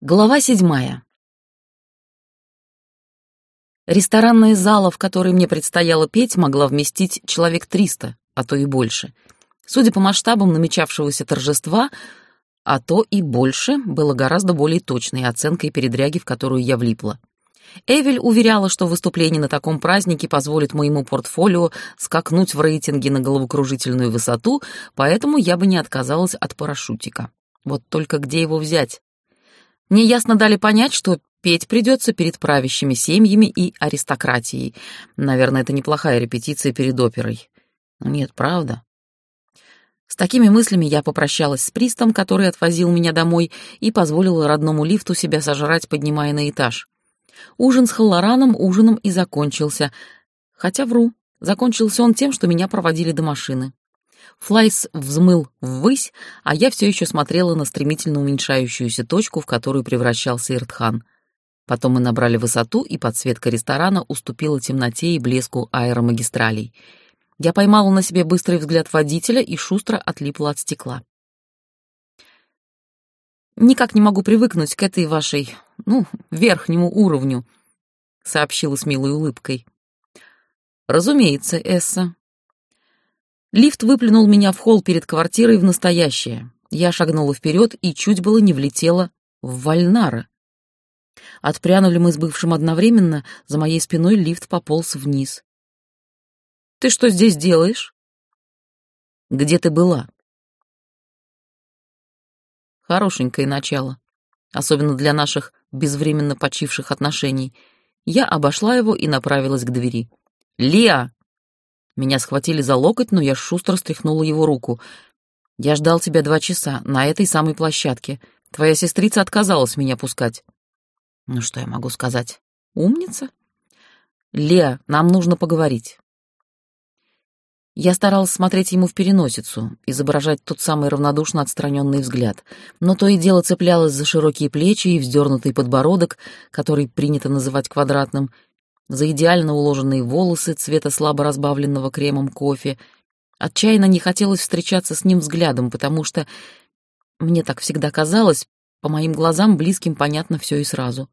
Глава седьмая. Ресторанная зала, в которой мне предстояло петь, могла вместить человек триста, а то и больше. Судя по масштабам намечавшегося торжества, а то и больше, было гораздо более точной оценкой передряги, в которую я влипла. Эвель уверяла, что выступление на таком празднике позволит моему портфолио скакнуть в рейтинге на головокружительную высоту, поэтому я бы не отказалась от парашютика. Вот только где его взять? Мне ясно дали понять, что петь придется перед правящими семьями и аристократией. Наверное, это неплохая репетиция перед оперой. Но нет, правда. С такими мыслями я попрощалась с Пристом, который отвозил меня домой, и позволила родному лифту себя сожрать, поднимая на этаж. Ужин с Халлораном ужином и закончился. Хотя вру, закончился он тем, что меня проводили до машины. Флайс взмыл ввысь, а я все еще смотрела на стремительно уменьшающуюся точку, в которую превращался Иртхан. Потом мы набрали высоту, и подсветка ресторана уступила темноте и блеску аэромагистралей. Я поймала на себе быстрый взгляд водителя и шустро отлипла от стекла. «Никак не могу привыкнуть к этой вашей, ну, верхнему уровню», — сообщила с милой улыбкой. «Разумеется, Эсса», Лифт выплюнул меня в холл перед квартирой в настоящее. Я шагнула вперед и чуть было не влетела в Вальнара. Отпрянули мы с бывшим одновременно, за моей спиной лифт пополз вниз. «Ты что здесь делаешь?» «Где ты была?» Хорошенькое начало, особенно для наших безвременно почивших отношений. Я обошла его и направилась к двери. «Лиа!» Меня схватили за локоть, но я шустро стряхнула его руку. «Я ждал тебя два часа, на этой самой площадке. Твоя сестрица отказалась меня пускать». «Ну что я могу сказать? Умница?» «Леа, нам нужно поговорить». Я старалась смотреть ему в переносицу, изображать тот самый равнодушно отстраненный взгляд, но то и дело цеплялась за широкие плечи и вздернутый подбородок, который принято называть квадратным, за идеально уложенные волосы цвета слабо разбавленного кремом кофе. Отчаянно не хотелось встречаться с ним взглядом, потому что, мне так всегда казалось, по моим глазам близким понятно все и сразу.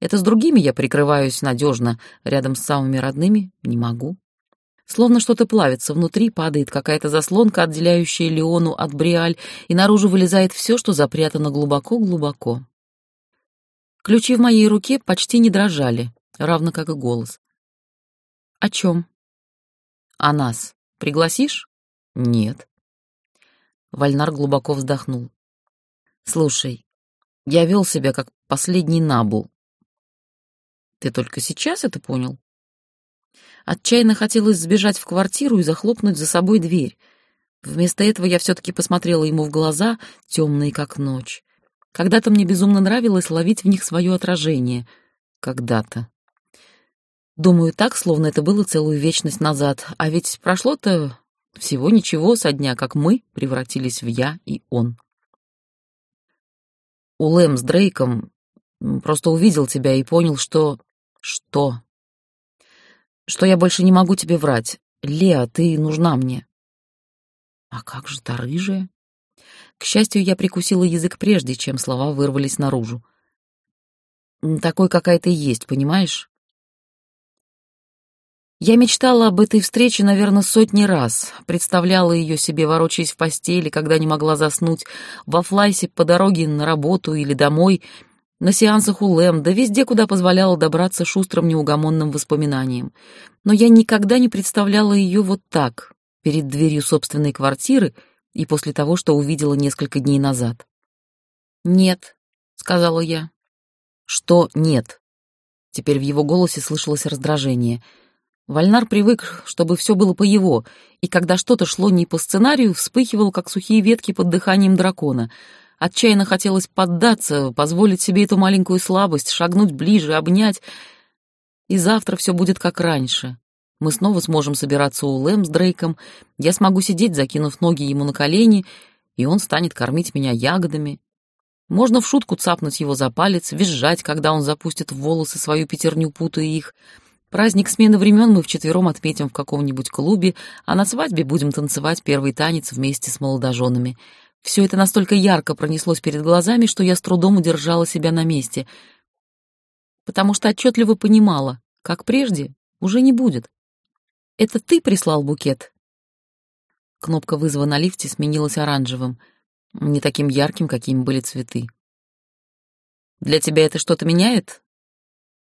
Это с другими я прикрываюсь надежно, рядом с самыми родными не могу. Словно что-то плавится внутри, падает какая-то заслонка, отделяющая Леону от Бриаль, и наружу вылезает все, что запрятано глубоко-глубоко. Ключи в моей руке почти не дрожали, равно как и голос. «О чем?» «О нас. Пригласишь?» «Нет». Вальнар глубоко вздохнул. «Слушай, я вел себя как последний набул. Ты только сейчас это понял?» Отчаянно хотелось сбежать в квартиру и захлопнуть за собой дверь. Вместо этого я все-таки посмотрела ему в глаза, темные как ночь. Когда-то мне безумно нравилось ловить в них свое отражение. Когда-то. Думаю так, словно это было целую вечность назад, а ведь прошло-то всего ничего со дня, как мы превратились в я и он. Улэм с Дрейком просто увидел тебя и понял, что... Что? Что я больше не могу тебе врать. Леа, ты нужна мне. А как же та рыжая? К счастью, я прикусила язык прежде, чем слова вырвались наружу. Такой, какая ты есть, понимаешь? Я мечтала об этой встрече, наверное, сотни раз, представляла ее себе, ворочаясь в постели, когда не могла заснуть, во флайсе по дороге на работу или домой, на сеансах у Лэм, да везде, куда позволяло добраться шустрым неугомонным воспоминаниям. Но я никогда не представляла ее вот так, перед дверью собственной квартиры и после того, что увидела несколько дней назад. «Нет», — сказала я. «Что нет?» Теперь в его голосе слышалось раздражение — Вальнар привык, чтобы все было по его, и когда что-то шло не по сценарию, вспыхивал, как сухие ветки под дыханием дракона. Отчаянно хотелось поддаться, позволить себе эту маленькую слабость, шагнуть ближе, обнять. И завтра все будет как раньше. Мы снова сможем собираться у Лэм с Дрейком, я смогу сидеть, закинув ноги ему на колени, и он станет кормить меня ягодами. Можно в шутку цапнуть его за палец, визжать, когда он запустит в волосы свою пятерню, путая их — Праздник смены времен мы вчетвером отметим в каком-нибудь клубе, а на свадьбе будем танцевать первый танец вместе с молодоженами. Все это настолько ярко пронеслось перед глазами, что я с трудом удержала себя на месте, потому что отчетливо понимала, как прежде, уже не будет. «Это ты прислал букет?» Кнопка вызова на лифте сменилась оранжевым, не таким ярким, какими были цветы. «Для тебя это что-то меняет?»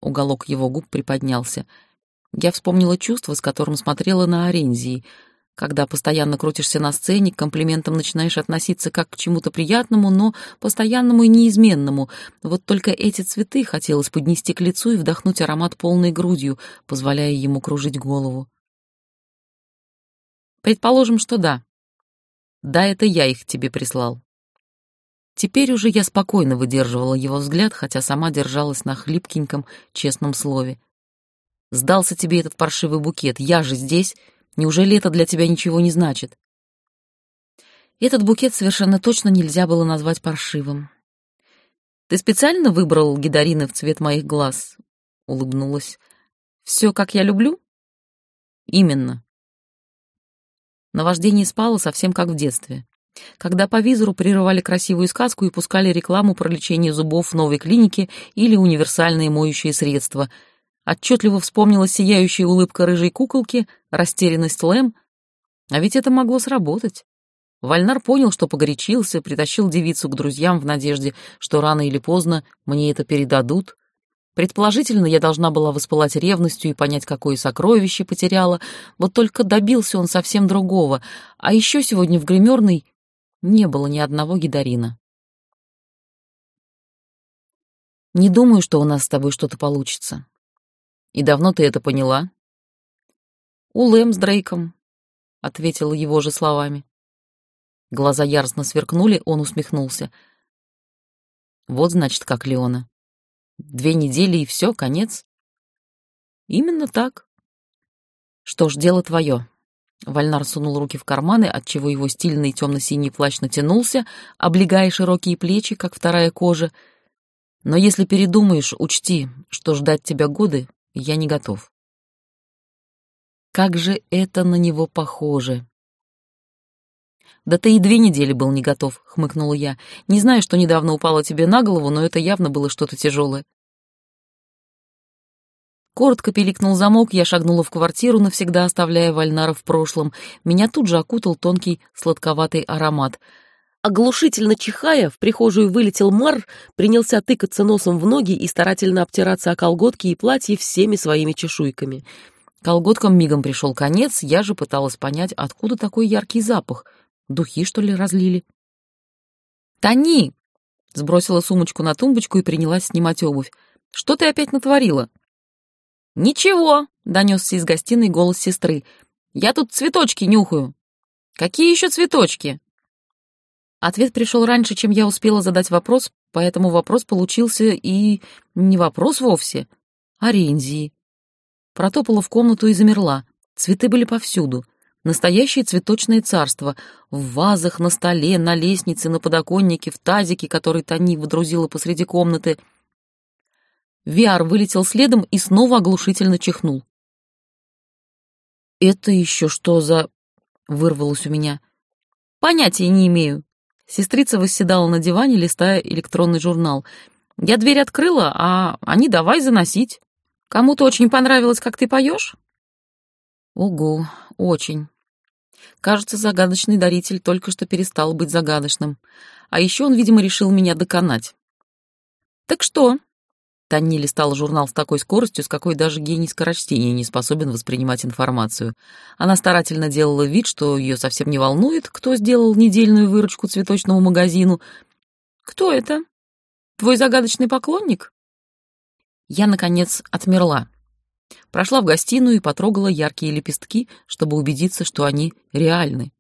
Уголок его губ приподнялся. Я вспомнила чувство, с которым смотрела на Орензии. Когда постоянно крутишься на сцене, к комплиментам начинаешь относиться как к чему-то приятному, но постоянному и неизменному. Вот только эти цветы хотелось поднести к лицу и вдохнуть аромат полной грудью, позволяя ему кружить голову. Предположим, что да. Да, это я их тебе прислал. Теперь уже я спокойно выдерживала его взгляд, хотя сама держалась на хлипкеньком, честном слове. Сдался тебе этот паршивый букет, я же здесь. Неужели это для тебя ничего не значит? Этот букет совершенно точно нельзя было назвать паршивым. Ты специально выбрал гидарины в цвет моих глаз? Улыбнулась. Все, как я люблю? Именно. Наваждение спало совсем как в детстве. Когда по визору прерывали красивую сказку и пускали рекламу про лечение зубов в новой клинике или универсальные моющие средства. Отчетливо вспомнилась сияющая улыбка рыжей куколки, растерянность Лэм. А ведь это могло сработать. Вальнар понял, что погорячился, притащил девицу к друзьям в надежде, что рано или поздно мне это передадут. Предположительно, я должна была воспылать ревностью и понять, какое сокровище потеряла, вот только добился он совсем другого, а еще сегодня в гримерной не было ни одного гидарина. «Не думаю, что у нас с тобой что-то получится. И давно ты это поняла?» «У Лэм с Дрейком», — ответила его же словами. Глаза яростно сверкнули, он усмехнулся. «Вот, значит, как Леона. Две недели и все, конец. Именно так. Что ж, дело твое. Вальнар сунул руки в карманы, отчего его стильный темно-синий плащ натянулся, облегая широкие плечи, как вторая кожа. Но если передумаешь, учти, что ждать тебя годы я не готов. Как же это на него похоже. «Да ты и две недели был не готов», — хмыкнула я. «Не знаю, что недавно упало тебе на голову, но это явно было что-то тяжелое». Коротко пиликнул замок, я шагнула в квартиру, навсегда оставляя Вальнара в прошлом. Меня тут же окутал тонкий сладковатый аромат. Оглушительно чихая, в прихожую вылетел Мар, принялся тыкаться носом в ноги и старательно обтираться о колготки и платье всеми своими чешуйками. Колготкам мигом пришел конец, я же пыталась понять, откуда такой яркий запах — Духи, что ли, разлили? «Тони!» — сбросила сумочку на тумбочку и принялась снимать обувь. «Что ты опять натворила?» «Ничего!» — донесся из гостиной голос сестры. «Я тут цветочки нюхаю». «Какие еще цветочки?» Ответ пришел раньше, чем я успела задать вопрос, поэтому вопрос получился и... не вопрос вовсе, а рензии. Протопала в комнату и замерла. Цветы были повсюду — Настоящее цветочное царство. В вазах, на столе, на лестнице, на подоконнике, в тазике, который Тони выдрузила посреди комнаты. Виар вылетел следом и снова оглушительно чихнул. «Это еще что за...» — вырвалось у меня. «Понятия не имею». Сестрица восседала на диване, листая электронный журнал. «Я дверь открыла, а они давай заносить. Кому-то очень понравилось, как ты поешь?» «Ого, очень. Кажется, загадочный даритель только что перестал быть загадочным. А еще он, видимо, решил меня доконать. «Так что?» Танни листала журнал с такой скоростью, с какой даже гений скорочтения не способен воспринимать информацию. Она старательно делала вид, что ее совсем не волнует, кто сделал недельную выручку цветочному магазину. «Кто это? Твой загадочный поклонник?» Я, наконец, отмерла. Прошла в гостиную и потрогала яркие лепестки, чтобы убедиться, что они реальны.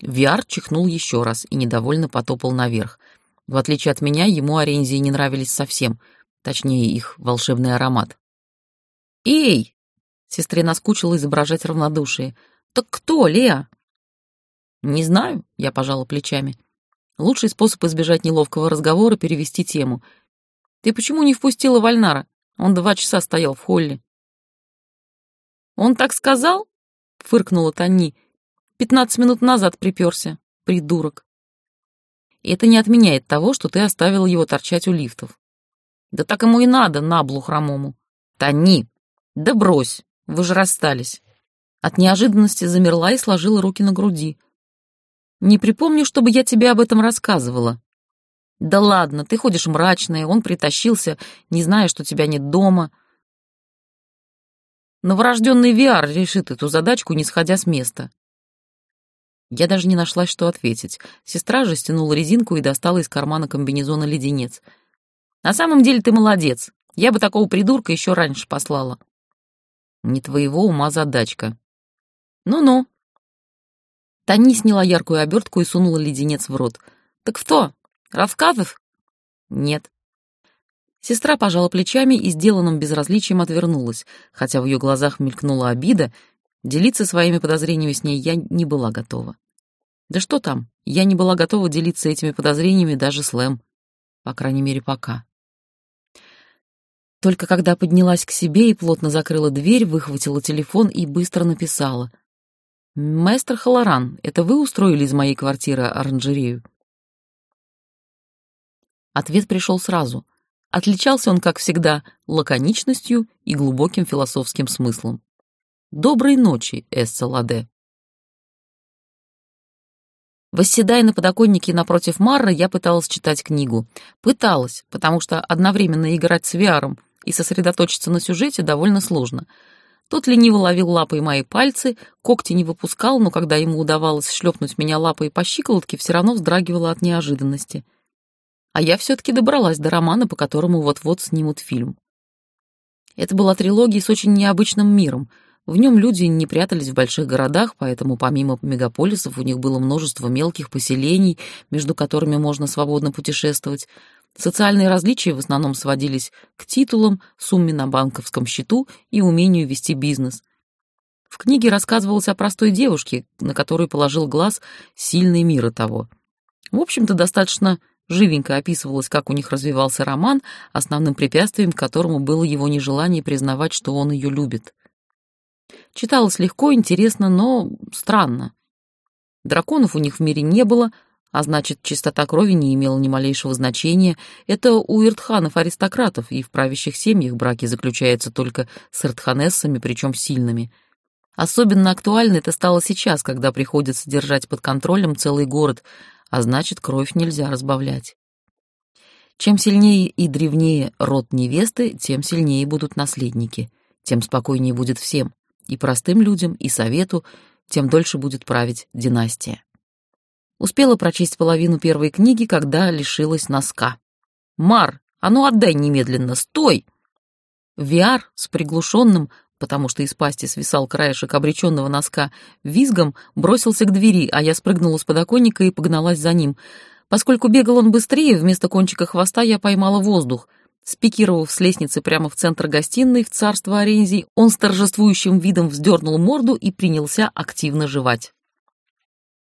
Виар чихнул еще раз и недовольно потопал наверх. В отличие от меня, ему орензии не нравились совсем, точнее, их волшебный аромат. «Эй!» — сестре наскучило изображать равнодушие. «Так кто, Леа?» «Не знаю», — я пожала плечами. Лучший способ избежать неловкого разговора — перевести тему. «Ты почему не впустила Вальнара? Он два часа стоял в холле». «Он так сказал?» — фыркнула Тони. «Пятнадцать минут назад приперся, придурок». Это не отменяет того, что ты оставила его торчать у лифтов. Да так ему и надо, наблу хромому. Тони! Да брось, вы же расстались. От неожиданности замерла и сложила руки на груди. Не припомню, чтобы я тебе об этом рассказывала. Да ладно, ты ходишь мрачная, он притащился, не зная, что тебя нет дома. Новорожденный VR решит эту задачку, не сходя с места. Я даже не нашла, что ответить. Сестра же стянула резинку и достала из кармана комбинезона леденец. «На самом деле ты молодец. Я бы такого придурка еще раньше послала». «Не твоего ума задачка». «Ну-ну». Тани сняла яркую обертку и сунула леденец в рот. «Так что, рассказов?» «Нет». Сестра пожала плечами и сделанным безразличием отвернулась, хотя в ее глазах мелькнула обида, делиться своими подозрениями с ней я не была готова. Да что там, я не была готова делиться этими подозрениями даже с Лэм. По крайней мере, пока. Только когда поднялась к себе и плотно закрыла дверь, выхватила телефон и быстро написала. «Мэстер Халаран, это вы устроили из моей квартиры оранжерею?» Ответ пришел сразу — Отличался он, как всегда, лаконичностью и глубоким философским смыслом. «Доброй ночи, Эсса Ладе». Восседая на подоконнике напротив Марра, я пыталась читать книгу. Пыталась, потому что одновременно играть с Виаром и сосредоточиться на сюжете довольно сложно. Тот лениво ловил лапой мои пальцы, когти не выпускал, но когда ему удавалось шлепнуть меня лапой по щиколотке, все равно вздрагивала от неожиданности — а я все-таки добралась до романа, по которому вот-вот снимут фильм. Это была трилогия с очень необычным миром. В нем люди не прятались в больших городах, поэтому помимо мегаполисов у них было множество мелких поселений, между которыми можно свободно путешествовать. Социальные различия в основном сводились к титулам, сумме на банковском счету и умению вести бизнес. В книге рассказывалось о простой девушке, на которую положил глаз сильный мира того. В общем-то, достаточно Живенько описывалось, как у них развивался роман, основным препятствием к которому было его нежелание признавать, что он ее любит. Читалось легко, интересно, но странно. Драконов у них в мире не было, а значит, чистота крови не имела ни малейшего значения. Это у иртханов-аристократов, и в правящих семьях браки заключаются только с иртханессами, причем сильными. Особенно актуально это стало сейчас, когда приходится держать под контролем целый город — а значит, кровь нельзя разбавлять. Чем сильнее и древнее род невесты, тем сильнее будут наследники, тем спокойнее будет всем, и простым людям, и совету, тем дольше будет править династия. Успела прочесть половину первой книги, когда лишилась носка. «Мар, а ну отдай немедленно, стой!» Виар с приглушенным, потому что из пасти свисал краешек обреченного носка, визгом бросился к двери, а я спрыгнула с подоконника и погналась за ним. Поскольку бегал он быстрее, вместо кончика хвоста я поймала воздух. Спикировав с лестницы прямо в центр гостиной в царство Орензий, он с торжествующим видом вздернул морду и принялся активно жевать.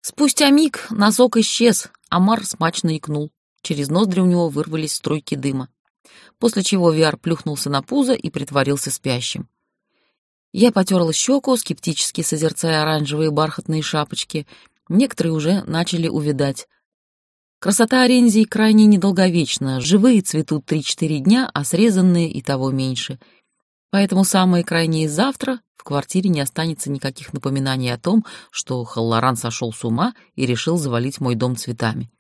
Спустя миг носок исчез, а Мар смачно икнул. Через ноздри у него вырвались струйки дыма. После чего Виар плюхнулся на пузо и притворился спящим. Я потерла щеку, скептически созерцая оранжевые бархатные шапочки. Некоторые уже начали увидать. Красота Орензии крайне недолговечна. Живые цветут три-четыре дня, а срезанные и того меньше. Поэтому самое крайнее завтра в квартире не останется никаких напоминаний о том, что Халлоран сошел с ума и решил завалить мой дом цветами.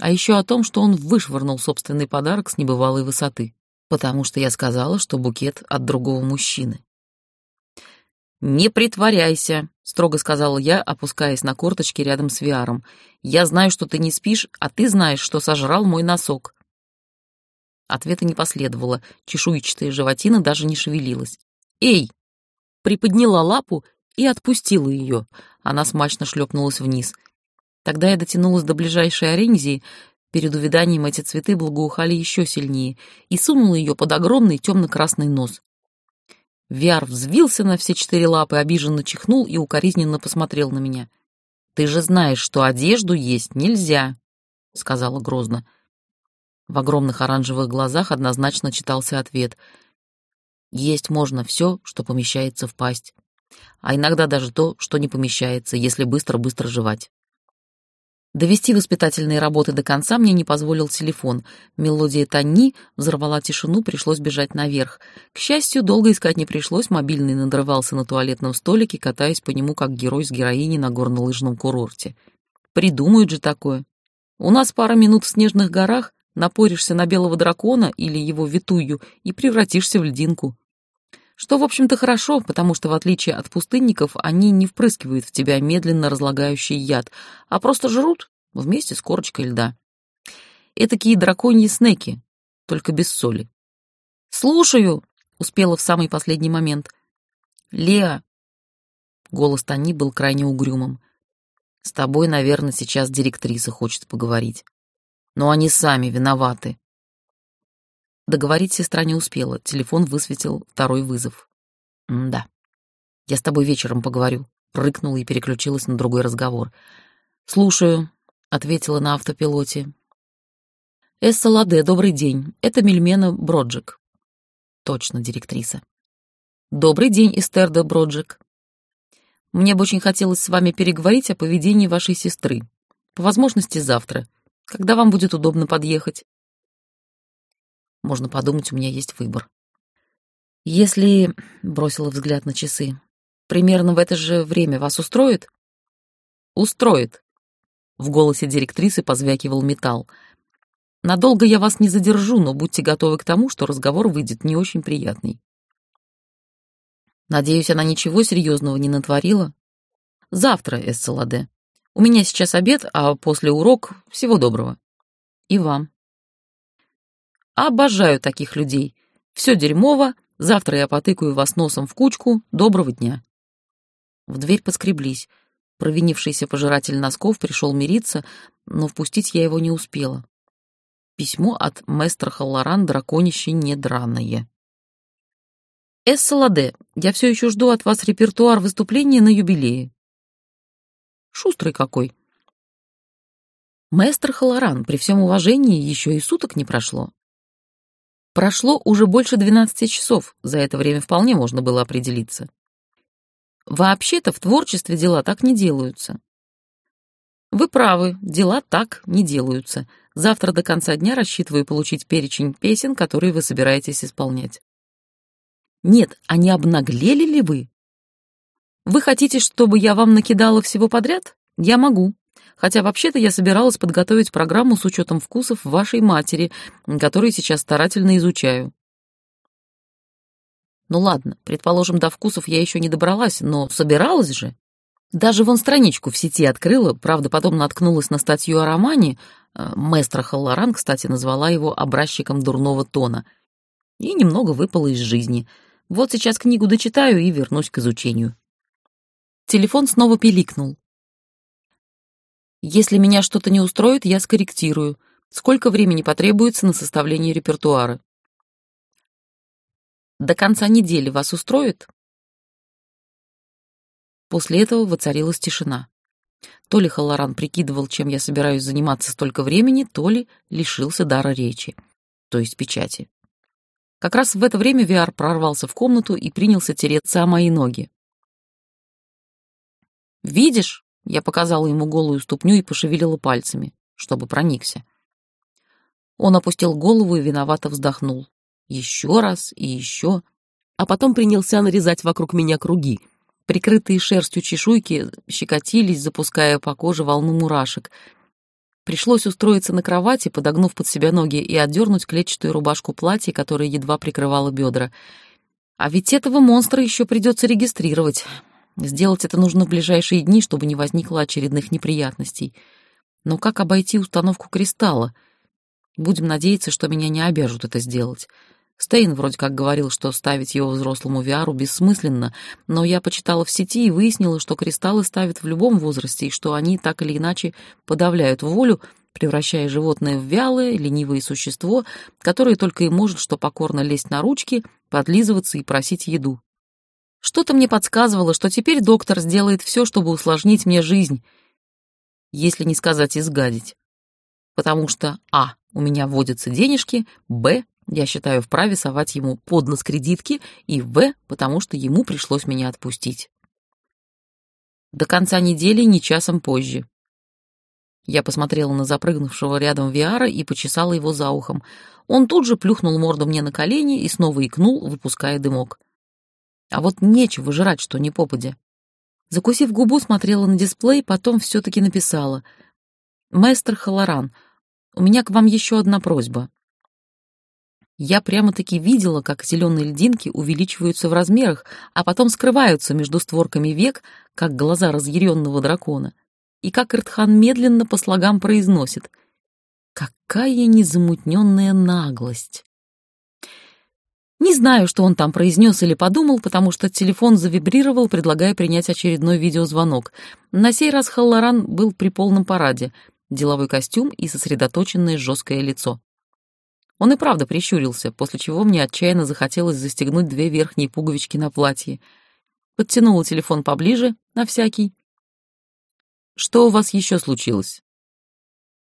А еще о том, что он вышвырнул собственный подарок с небывалой высоты. Потому что я сказала, что букет от другого мужчины. «Не притворяйся», — строго сказала я, опускаясь на корточки рядом с Виаром. «Я знаю, что ты не спишь, а ты знаешь, что сожрал мой носок». Ответа не последовало, чешуйчатая животина даже не шевелилась. «Эй!» Приподняла лапу и отпустила ее. Она смачно шлепнулась вниз. Тогда я дотянулась до ближайшей орензии, перед увиданием эти цветы благоухали еще сильнее, и сунула ее под огромный темно-красный нос. Виар взвился на все четыре лапы, обиженно чихнул и укоризненно посмотрел на меня. «Ты же знаешь, что одежду есть нельзя», — сказала грозно. В огромных оранжевых глазах однозначно читался ответ. «Есть можно все, что помещается в пасть, а иногда даже то, что не помещается, если быстро-быстро жевать». Довести воспитательные работы до конца мне не позволил телефон. Мелодия Тони взорвала тишину, пришлось бежать наверх. К счастью, долго искать не пришлось, мобильный надрывался на туалетном столике, катаясь по нему, как герой с героиней на горнолыжном курорте. Придумают же такое. У нас пара минут в снежных горах, напоришься на белого дракона или его витую и превратишься в льдинку. Что, в общем-то, хорошо, потому что, в отличие от пустынников, они не впрыскивают в тебя медленно разлагающий яд, а просто жрут вместе с корочкой льда. Этакие драконьи снеки, только без соли. «Слушаю!» — успела в самый последний момент. «Леа!» — голос Тони был крайне угрюмым. «С тобой, наверное, сейчас директриса хочет поговорить. Но они сами виноваты. Договорить сестра не успела. Телефон высветил второй вызов. «Да. Я с тобой вечером поговорю», — прыкнула и переключилась на другой разговор. «Слушаю», — ответила на автопилоте. «Эсса Ладе, добрый день. Это Мельмена Броджик». «Точно, директриса». «Добрый день, Эстерда Броджик. Мне бы очень хотелось с вами переговорить о поведении вашей сестры. По возможности завтра. Когда вам будет удобно подъехать?» Можно подумать, у меня есть выбор. Если, бросила взгляд на часы, примерно в это же время вас устроит? Устроит. В голосе директрисы позвякивал металл. Надолго я вас не задержу, но будьте готовы к тому, что разговор выйдет не очень приятный. Надеюсь, она ничего серьезного не натворила? Завтра, Эсцеладе. У меня сейчас обед, а после урок всего доброго. И вам. Обожаю таких людей. Все дерьмово, завтра я потыкаю вас носом в кучку. Доброго дня. В дверь поскреблись. Провинившийся пожиратель носков пришел мириться, но впустить я его не успела. Письмо от мэстра Халлоран драконище недраное. Эссаладе, я все еще жду от вас репертуар выступления на юбилее. Шустрый какой. Мэстр Халаран, при всем уважении, еще и суток не прошло. Прошло уже больше 12 часов, за это время вполне можно было определиться. Вообще-то в творчестве дела так не делаются. Вы правы, дела так не делаются. Завтра до конца дня рассчитываю получить перечень песен, которые вы собираетесь исполнять. Нет, а не обнаглели ли вы? Вы хотите, чтобы я вам накидала всего подряд? Я могу хотя вообще-то я собиралась подготовить программу с учетом вкусов вашей матери, которую сейчас старательно изучаю. Ну ладно, предположим, до вкусов я еще не добралась, но собиралась же. Даже вон страничку в сети открыла, правда, потом наткнулась на статью о романе. Э, Мэстра Халлоран, кстати, назвала его образчиком дурного тона. И немного выпало из жизни. Вот сейчас книгу дочитаю и вернусь к изучению. Телефон снова пиликнул. Если меня что-то не устроит, я скорректирую. Сколько времени потребуется на составление репертуара? До конца недели вас устроит? После этого воцарилась тишина. То ли Халлоран прикидывал, чем я собираюсь заниматься столько времени, то ли лишился дара речи, то есть печати. Как раз в это время Виар прорвался в комнату и принялся тереться о мои ноги. «Видишь?» Я показала ему голую ступню и пошевелила пальцами, чтобы проникся. Он опустил голову и виновато вздохнул. Еще раз и еще. А потом принялся нарезать вокруг меня круги. Прикрытые шерстью чешуйки щекотились, запуская по коже волну мурашек. Пришлось устроиться на кровати, подогнув под себя ноги, и отдернуть клетчатую рубашку платья, которая едва прикрывала бедра. А ведь этого монстра еще придется регистрировать. Сделать это нужно в ближайшие дни, чтобы не возникло очередных неприятностей. Но как обойти установку кристалла? Будем надеяться, что меня не обяжут это сделать. Стейн вроде как говорил, что ставить его взрослому Виару бессмысленно, но я почитала в сети и выяснила, что кристаллы ставят в любом возрасте и что они так или иначе подавляют волю, превращая животное в вялое, ленивое существо, которое только и может что покорно лезть на ручки, подлизываться и просить еду. Что-то мне подсказывало, что теперь доктор сделает все, чтобы усложнить мне жизнь, если не сказать изгадить. Потому что а. у меня водятся денежки, б. я считаю вправе совать ему под нос кредитки, и в. потому что ему пришлось меня отпустить. До конца недели, не часом позже. Я посмотрела на запрыгнувшего рядом Виара и почесала его за ухом. Он тут же плюхнул морду мне на колени и снова икнул, выпуская дымок. А вот нечего жрать, что не попадя. Закусив губу, смотрела на дисплей, потом все-таки написала. «Мэстер Халаран, у меня к вам еще одна просьба. Я прямо-таки видела, как зеленые льдинки увеличиваются в размерах, а потом скрываются между створками век, как глаза разъяренного дракона и как Иртхан медленно по слогам произносит «Какая незамутненная наглость!» Не знаю, что он там произнес или подумал, потому что телефон завибрировал, предлагая принять очередной видеозвонок. На сей раз Халлоран был при полном параде, деловой костюм и сосредоточенное жесткое лицо. Он и правда прищурился, после чего мне отчаянно захотелось застегнуть две верхние пуговички на платье. Подтянула телефон поближе, на всякий, что у вас еще случилось?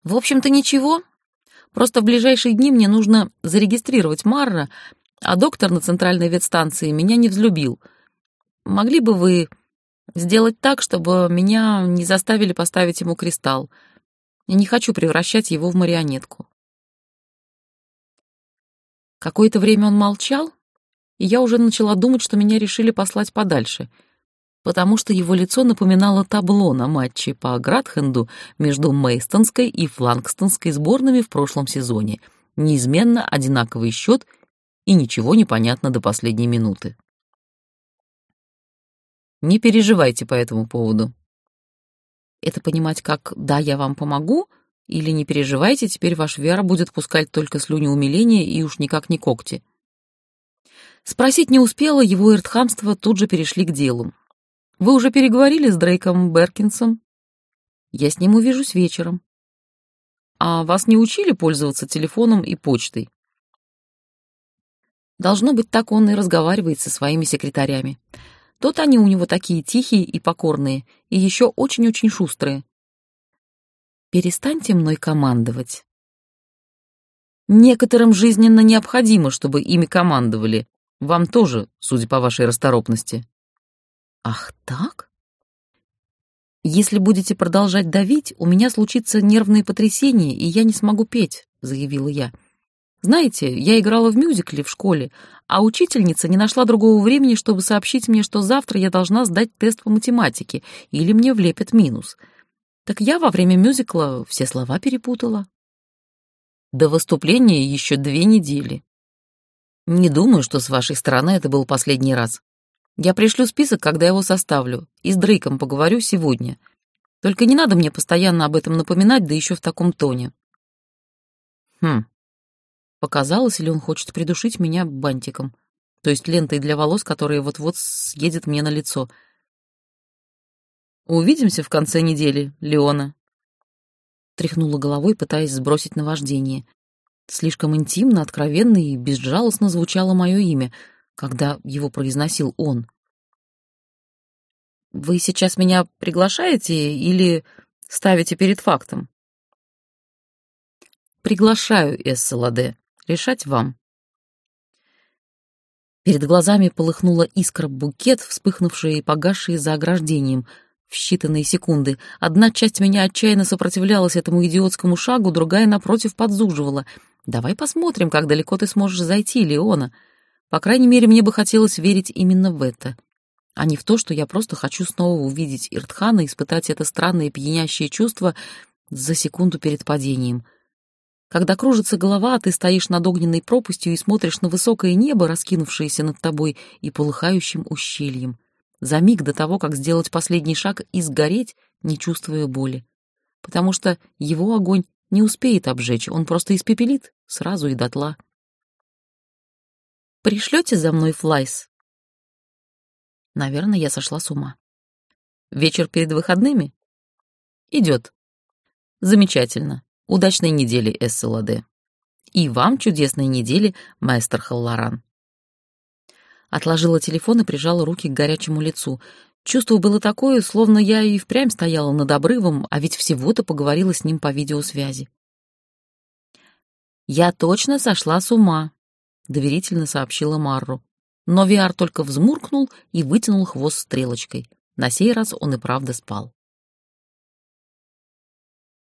В общем-то, ничего. Просто в ближайшие дни мне нужно зарегистрировать Марра, а доктор на центральной ветстанции меня не взлюбил. Могли бы вы сделать так, чтобы меня не заставили поставить ему кристалл? Я не хочу превращать его в марионетку. Какое-то время он молчал, и я уже начала думать, что меня решили послать подальше — потому что его лицо напоминало табло на матче по Гратхенду между Мейстонской и Флангстонской сборными в прошлом сезоне. Неизменно одинаковый счет и ничего не понятно до последней минуты. Не переживайте по этому поводу. Это понимать как «да, я вам помогу» или «не переживайте, теперь ваш Вера будет пускать только слюни умиления и уж никак не когти». Спросить не успела, его иртхамство тут же перешли к делу. Вы уже переговорили с Дрейком Беркинсом? Я с ним увижусь вечером. А вас не учили пользоваться телефоном и почтой? Должно быть, так он и разговаривает со своими секретарями. Тот они у него такие тихие и покорные, и еще очень-очень шустрые. Перестаньте мной командовать. Некоторым жизненно необходимо, чтобы ими командовали. Вам тоже, судя по вашей расторопности. Ах так? Если будете продолжать давить, у меня случится нервное потрясение, и я не смогу петь, заявила я. Знаете, я играла в мюзикле в школе, а учительница не нашла другого времени, чтобы сообщить мне, что завтра я должна сдать тест по математике, или мне влепят минус. Так я во время мюзикла все слова перепутала. До выступления еще две недели. Не думаю, что с вашей стороны это был последний раз. Я пришлю список, когда его составлю, и с Дрейком поговорю сегодня. Только не надо мне постоянно об этом напоминать, да еще в таком тоне. Хм. Показалось, ли он хочет придушить меня бантиком, то есть лентой для волос, которая вот-вот съедет мне на лицо. Увидимся в конце недели, Леона. Тряхнула головой, пытаясь сбросить наваждение. Слишком интимно, откровенно и безжалостно звучало мое имя — когда его произносил он. «Вы сейчас меня приглашаете или ставите перед фактом?» «Приглашаю, Эсселаде. Решать вам». Перед глазами полыхнула искра букет, вспыхнувшая и погасшая за ограждением. В считанные секунды одна часть меня отчаянно сопротивлялась этому идиотскому шагу, другая, напротив, подзуживала. «Давай посмотрим, как далеко ты сможешь зайти, Леона». По крайней мере, мне бы хотелось верить именно в это, а не в то, что я просто хочу снова увидеть Иртхана испытать это странное пьянящее чувство за секунду перед падением. Когда кружится голова, а ты стоишь над огненной пропастью и смотришь на высокое небо, раскинувшееся над тобой и полыхающим ущельем. За миг до того, как сделать последний шаг и сгореть, не чувствуя боли. Потому что его огонь не успеет обжечь, он просто испепелит сразу и дотла. Пришлете за мной флайс?» Наверное, я сошла с ума. Вечер перед выходными? Идет. Замечательно. Удачной недели, Эсселаде. И вам чудесной недели, майстер Халларан. Отложила телефон и прижала руки к горячему лицу. Чувство было такое, словно я и впрямь стояла над обрывом, а ведь всего-то поговорила с ним по видеосвязи. Я точно сошла с ума, доверительно сообщила Марру. Но Виар только взмуркнул и вытянул хвост стрелочкой. На сей раз он и правда спал.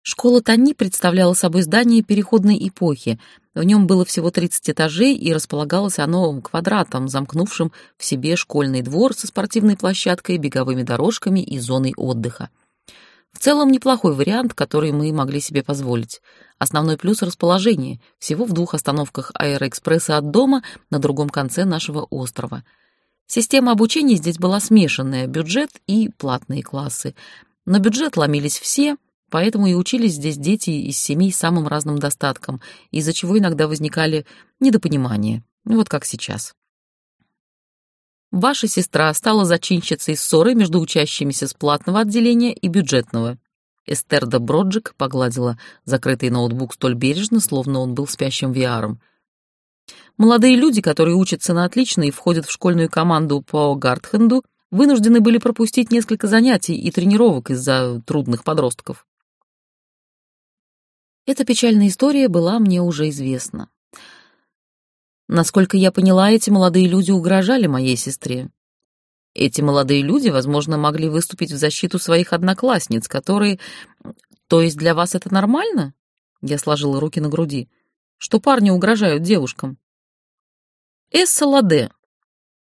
Школа Тони представляла собой здание переходной эпохи. В нем было всего 30 этажей, и располагалось оно квадратом, замкнувшим в себе школьный двор со спортивной площадкой, беговыми дорожками и зоной отдыха. В целом неплохой вариант, который мы могли себе позволить. Основной плюс — расположение, всего в двух остановках аэроэкспресса от дома на другом конце нашего острова. Система обучения здесь была смешанная, бюджет и платные классы. На бюджет ломились все, Поэтому и учились здесь дети из семей с самым разным достатком, из-за чего иногда возникали недопонимания, вот как сейчас. Ваша сестра стала зачинщицей ссоры между учащимися с платного отделения и бюджетного. Эстерда Броджик погладила закрытый ноутбук столь бережно, словно он был спящим VR. Молодые люди, которые учатся на отлично и входят в школьную команду по Гартхенду, вынуждены были пропустить несколько занятий и тренировок из-за трудных подростков. Эта печальная история была мне уже известна. Насколько я поняла, эти молодые люди угрожали моей сестре. Эти молодые люди, возможно, могли выступить в защиту своих одноклассниц, которые... То есть для вас это нормально? Я сложила руки на груди. Что парни угрожают девушкам? Эсса Ладе,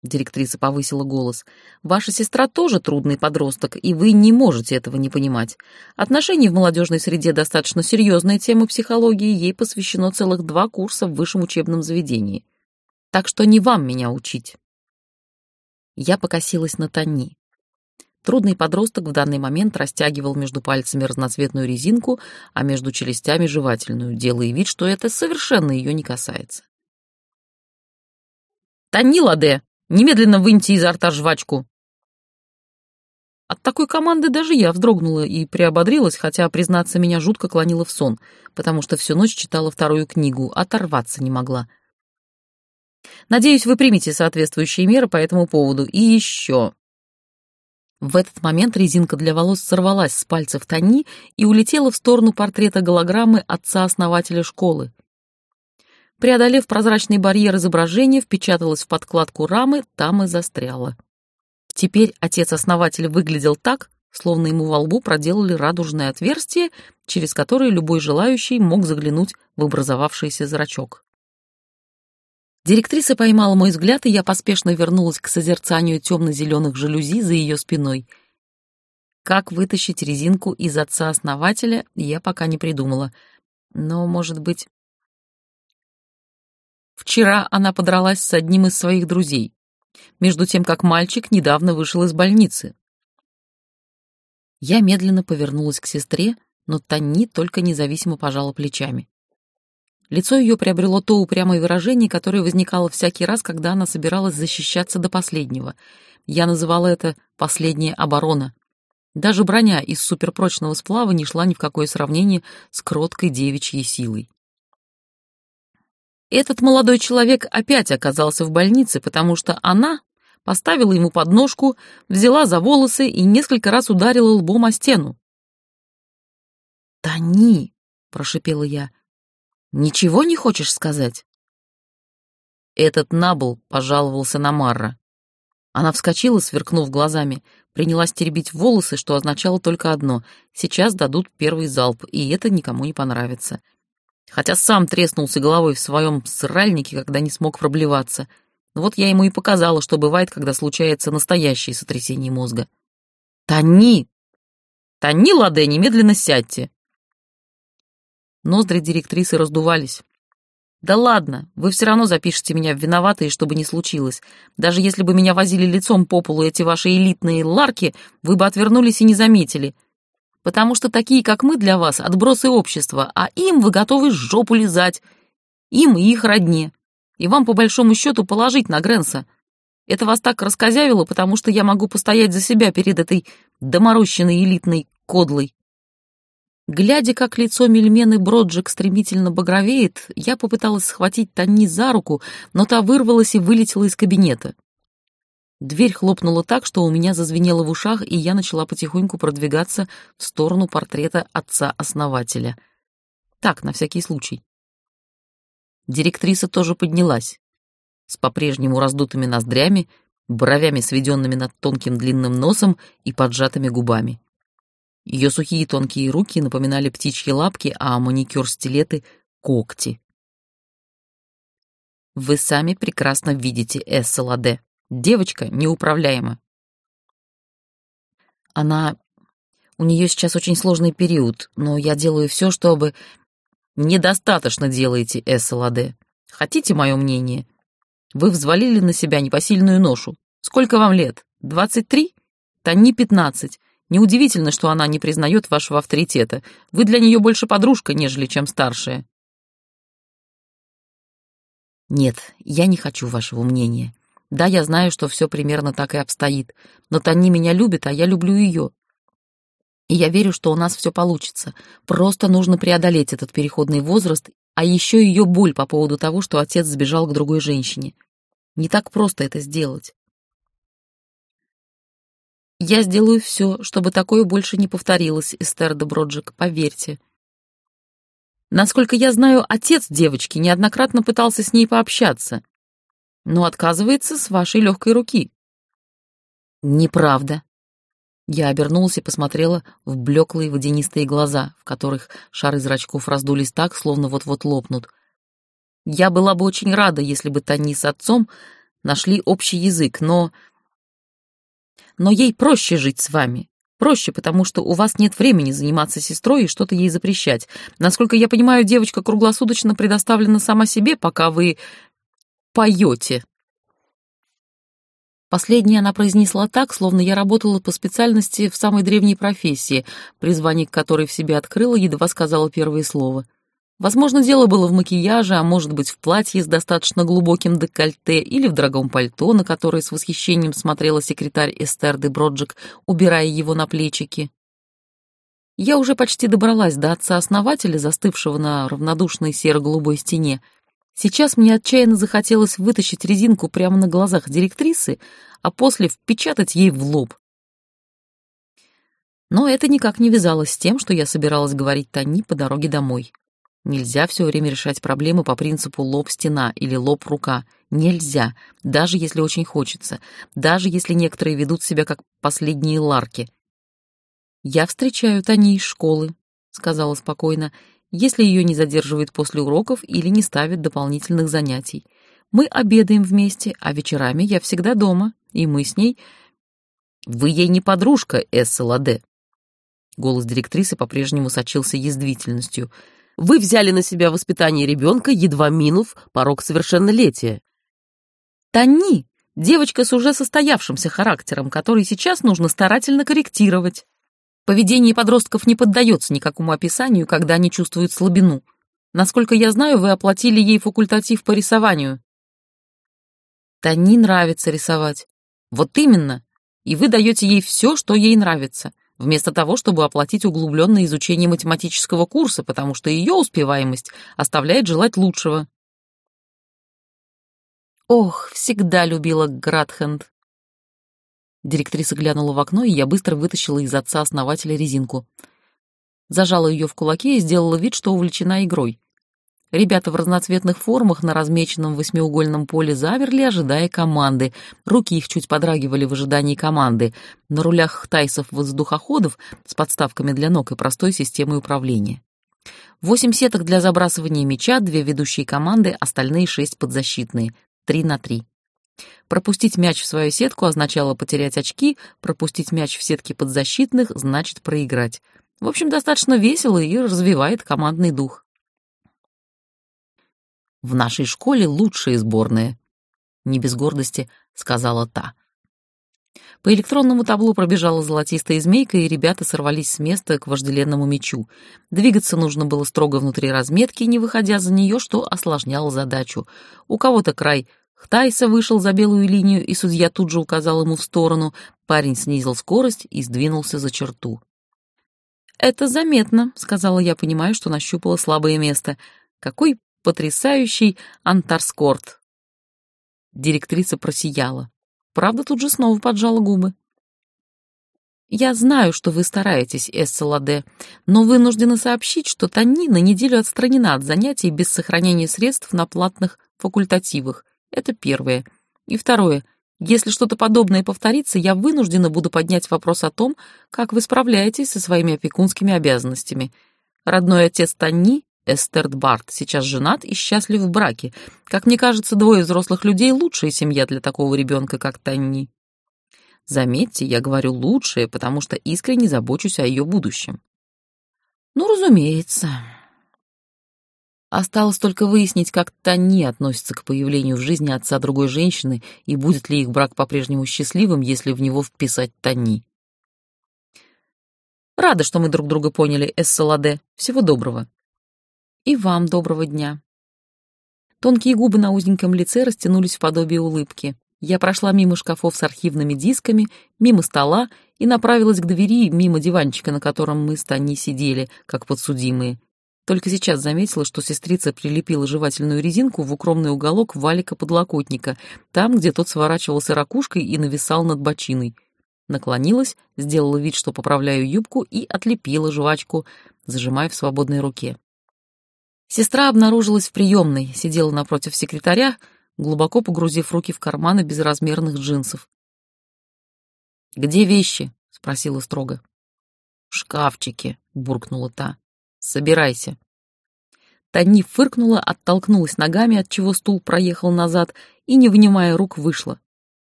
Директриса повысила голос. «Ваша сестра тоже трудный подросток, и вы не можете этого не понимать. Отношения в молодежной среде достаточно серьезная тема психологии, ей посвящено целых два курса в высшем учебном заведении. Так что не вам меня учить». Я покосилась на Тони. Трудный подросток в данный момент растягивал между пальцами разноцветную резинку, а между челюстями жевательную, делая вид, что это совершенно ее не касается. «Тони Ладе!» Немедленно выньте изо рта жвачку!» От такой команды даже я вздрогнула и приободрилась, хотя, признаться, меня жутко клонило в сон, потому что всю ночь читала вторую книгу, оторваться не могла. Надеюсь, вы примете соответствующие меры по этому поводу. И еще. В этот момент резинка для волос сорвалась с пальцев Тони и улетела в сторону портрета голограммы отца-основателя школы преодолев прозрачный барьер изображения, впечаталась в подкладку рамы, там и застряла. Теперь отец-основатель выглядел так, словно ему во лбу проделали радужное отверстие, через которое любой желающий мог заглянуть в образовавшийся зрачок. Директриса поймала мой взгляд, и я поспешно вернулась к созерцанию темно-зеленых жалюзи за ее спиной. Как вытащить резинку из отца-основателя, я пока не придумала. Но, может быть, Вчера она подралась с одним из своих друзей, между тем как мальчик недавно вышел из больницы. Я медленно повернулась к сестре, но Тани только независимо пожала плечами. Лицо ее приобрело то упрямое выражение, которое возникало всякий раз, когда она собиралась защищаться до последнего. Я называла это «последняя оборона». Даже броня из суперпрочного сплава не шла ни в какое сравнение с кроткой девичьей силой. Этот молодой человек опять оказался в больнице, потому что она поставила ему подножку, взяла за волосы и несколько раз ударила лбом о стену. «Тони!» — прошипела я. «Ничего не хочешь сказать?» Этот набл пожаловался на Марра. Она вскочила, сверкнув глазами, принялась теребить волосы, что означало только одно — сейчас дадут первый залп, и это никому не понравится хотя сам треснулся головой в своем сральнике, когда не смог проблеваться. Вот я ему и показала, что бывает, когда случается настоящее сотрясение мозга. «Тони! Тони, Ладе, немедленно сядьте!» Ноздри директрисы раздувались. «Да ладно, вы все равно запишете меня в виноватые, чтобы не случилось. Даже если бы меня возили лицом по полу эти ваши элитные ларки, вы бы отвернулись и не заметили потому что такие, как мы, для вас отбросы общества, а им вы готовы жопу лизать, им и их родне, и вам по большому счету положить на Гренса. Это вас так раскозявило, потому что я могу постоять за себя перед этой доморощенной элитной кодлой. Глядя, как лицо Мельмены Броджик стремительно багровеет, я попыталась схватить Танни за руку, но та вырвалась и вылетела из кабинета. Дверь хлопнула так, что у меня зазвенело в ушах, и я начала потихоньку продвигаться в сторону портрета отца-основателя. Так, на всякий случай. Директриса тоже поднялась. С по-прежнему раздутыми ноздрями, бровями, сведенными над тонким длинным носом и поджатыми губами. Ее сухие тонкие руки напоминали птичьи лапки, а маникюр-стилеты — когти. Вы сами прекрасно видите Эсса Ладе. Девочка неуправляема. Она... У нее сейчас очень сложный период, но я делаю все, чтобы... Недостаточно делаете, Ладе. Хотите мое мнение? Вы взвалили на себя непосильную ношу. Сколько вам лет? Двадцать три? Тани пятнадцать. Неудивительно, что она не признает вашего авторитета. Вы для нее больше подружка, нежели чем старшая. Нет, я не хочу вашего мнения. Да, я знаю, что все примерно так и обстоит, но Тани меня любит, а я люблю ее. И я верю, что у нас все получится. Просто нужно преодолеть этот переходный возраст, а еще ее боль по поводу того, что отец сбежал к другой женщине. Не так просто это сделать. Я сделаю все, чтобы такое больше не повторилось, Эстер де Броджик, поверьте. Насколько я знаю, отец девочки неоднократно пытался с ней пообщаться, но отказывается с вашей легкой руки. Неправда. Я обернулась и посмотрела в блеклые водянистые глаза, в которых шары зрачков раздулись так, словно вот-вот лопнут. Я была бы очень рада, если бы Тани с отцом нашли общий язык, но... Но ей проще жить с вами. Проще, потому что у вас нет времени заниматься сестрой и что-то ей запрещать. Насколько я понимаю, девочка круглосуточно предоставлена сама себе, пока вы поете. Последнее она произнесла так, словно я работала по специальности в самой древней профессии, призвание к которой в себе открыла, едва сказала первые слова. Возможно, дело было в макияже, а может быть, в платье с достаточно глубоким декольте или в дорогом пальто, на которое с восхищением смотрела секретарь Эстер де Броджик, убирая его на плечики. Я уже почти добралась до отца-основателя, застывшего на равнодушной серо-голубой стене. Сейчас мне отчаянно захотелось вытащить резинку прямо на глазах директрисы, а после впечатать ей в лоб. Но это никак не вязалось с тем, что я собиралась говорить Тани по дороге домой. Нельзя все время решать проблемы по принципу лоб-стена или лоб-рука. Нельзя, даже если очень хочется, даже если некоторые ведут себя как последние ларки. «Я встречаю Тани из школы», — сказала спокойно, «если ее не задерживает после уроков или не ставит дополнительных занятий. Мы обедаем вместе, а вечерами я всегда дома, и мы с ней...» «Вы ей не подружка, Эсса Ладе». Голос директрисы по-прежнему сочился язвительностью — вы взяли на себя воспитание ребенка, едва минув порог совершеннолетия. Тани — девочка с уже состоявшимся характером, который сейчас нужно старательно корректировать. Поведение подростков не поддается никакому описанию, когда они чувствуют слабину. Насколько я знаю, вы оплатили ей факультатив по рисованию. Тани нравится рисовать. Вот именно. И вы даете ей все, что ей нравится вместо того, чтобы оплатить углубленное изучение математического курса, потому что ее успеваемость оставляет желать лучшего. Ох, всегда любила Градхенд. Директриса глянула в окно, и я быстро вытащила из отца-основателя резинку. Зажала ее в кулаке и сделала вид, что увлечена игрой. Ребята в разноцветных формах на размеченном восьмиугольном поле замерли, ожидая команды. Руки их чуть подрагивали в ожидании команды. На рулях тайсов-воздухоходов с подставками для ног и простой системой управления. Восемь сеток для забрасывания мяча, две ведущие команды, остальные шесть подзащитные. Три на три. Пропустить мяч в свою сетку означало потерять очки, пропустить мяч в сетке подзащитных значит проиграть. В общем, достаточно весело и развивает командный дух. В нашей школе лучшие сборные», — не без гордости сказала та. По электронному таблу пробежала золотистая змейка, и ребята сорвались с места к вожделенному мячу. Двигаться нужно было строго внутри разметки, не выходя за нее, что осложняло задачу. У кого-то край Хтайса вышел за белую линию, и судья тут же указал ему в сторону. Парень снизил скорость и сдвинулся за черту. «Это заметно», — сказала я, понимая, что нащупала слабое место. «Какой потрясающий антарскорт. Директриса просияла. Правда, тут же снова поджала губы. «Я знаю, что вы стараетесь, Эсселаде, но вынуждена сообщить, что Тани на неделю отстранена от занятий без сохранения средств на платных факультативах. Это первое. И второе. Если что-то подобное повторится, я вынуждена буду поднять вопрос о том, как вы справляетесь со своими опекунскими обязанностями. Родной отец Танни, Эстерт Барт, сейчас женат и счастлив в браке. Как мне кажется, двое взрослых людей — лучшая семья для такого ребенка, как Танни. Заметьте, я говорю «лучшая», потому что искренне забочусь о ее будущем. Ну, разумеется. Осталось только выяснить, как Тани относится к появлению в жизни отца другой женщины и будет ли их брак по-прежнему счастливым, если в него вписать Тани. Рада, что мы друг друга поняли, Эссаладе. Всего доброго. И вам доброго дня. Тонкие губы на узеньком лице растянулись в подобие улыбки. Я прошла мимо шкафов с архивными дисками, мимо стола и направилась к двери, мимо диванчика, на котором мы с Таней сидели, как подсудимые. Только сейчас заметила, что сестрица прилепила жевательную резинку в укромный уголок валика подлокотника, там, где тот сворачивался ракушкой и нависал над бочиной. Наклонилась, сделала вид, что поправляю юбку, и отлепила жвачку, зажимая в свободной руке. Сестра обнаружилась в приемной, сидела напротив секретаря, глубоко погрузив руки в карманы безразмерных джинсов. «Где вещи?» — спросила строго. «В шкафчике», — буркнула та. Собирайся. Тани фыркнула, оттолкнулась ногами, от чего стул проехал назад, и, не внимая рук, вышла.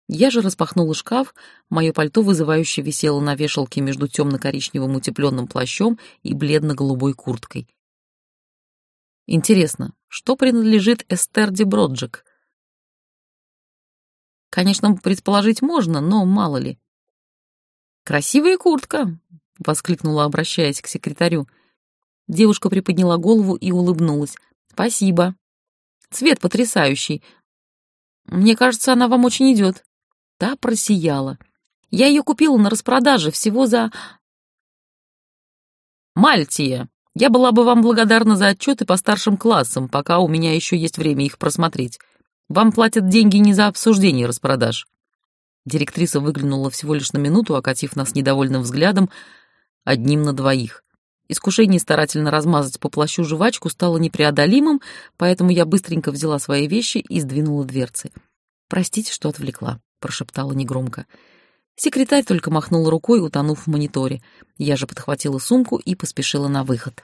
Я же распахнула шкаф, мое пальто вызывающе висело на вешалке между темно-коричневым утепленным плащом и бледно-голубой курткой. Интересно, что принадлежит Эстер де Броджик? Конечно, предположить можно, но мало ли. «Красивая куртка!» — воскликнула, обращаясь к секретарю. Девушка приподняла голову и улыбнулась. «Спасибо. Цвет потрясающий. Мне кажется, она вам очень идет». Та просияла. «Я ее купила на распродаже всего за...» «Мальтия, я была бы вам благодарна за отчеты по старшим классам, пока у меня еще есть время их просмотреть. Вам платят деньги не за обсуждение распродаж». Директриса выглянула всего лишь на минуту, окатив нас недовольным взглядом, одним на двоих. Искушение старательно размазать по плащу жвачку стало непреодолимым, поэтому я быстренько взяла свои вещи и сдвинула дверцы. «Простите, что отвлекла», — прошептала негромко. Секретарь только махнул рукой, утонув в мониторе. Я же подхватила сумку и поспешила на выход.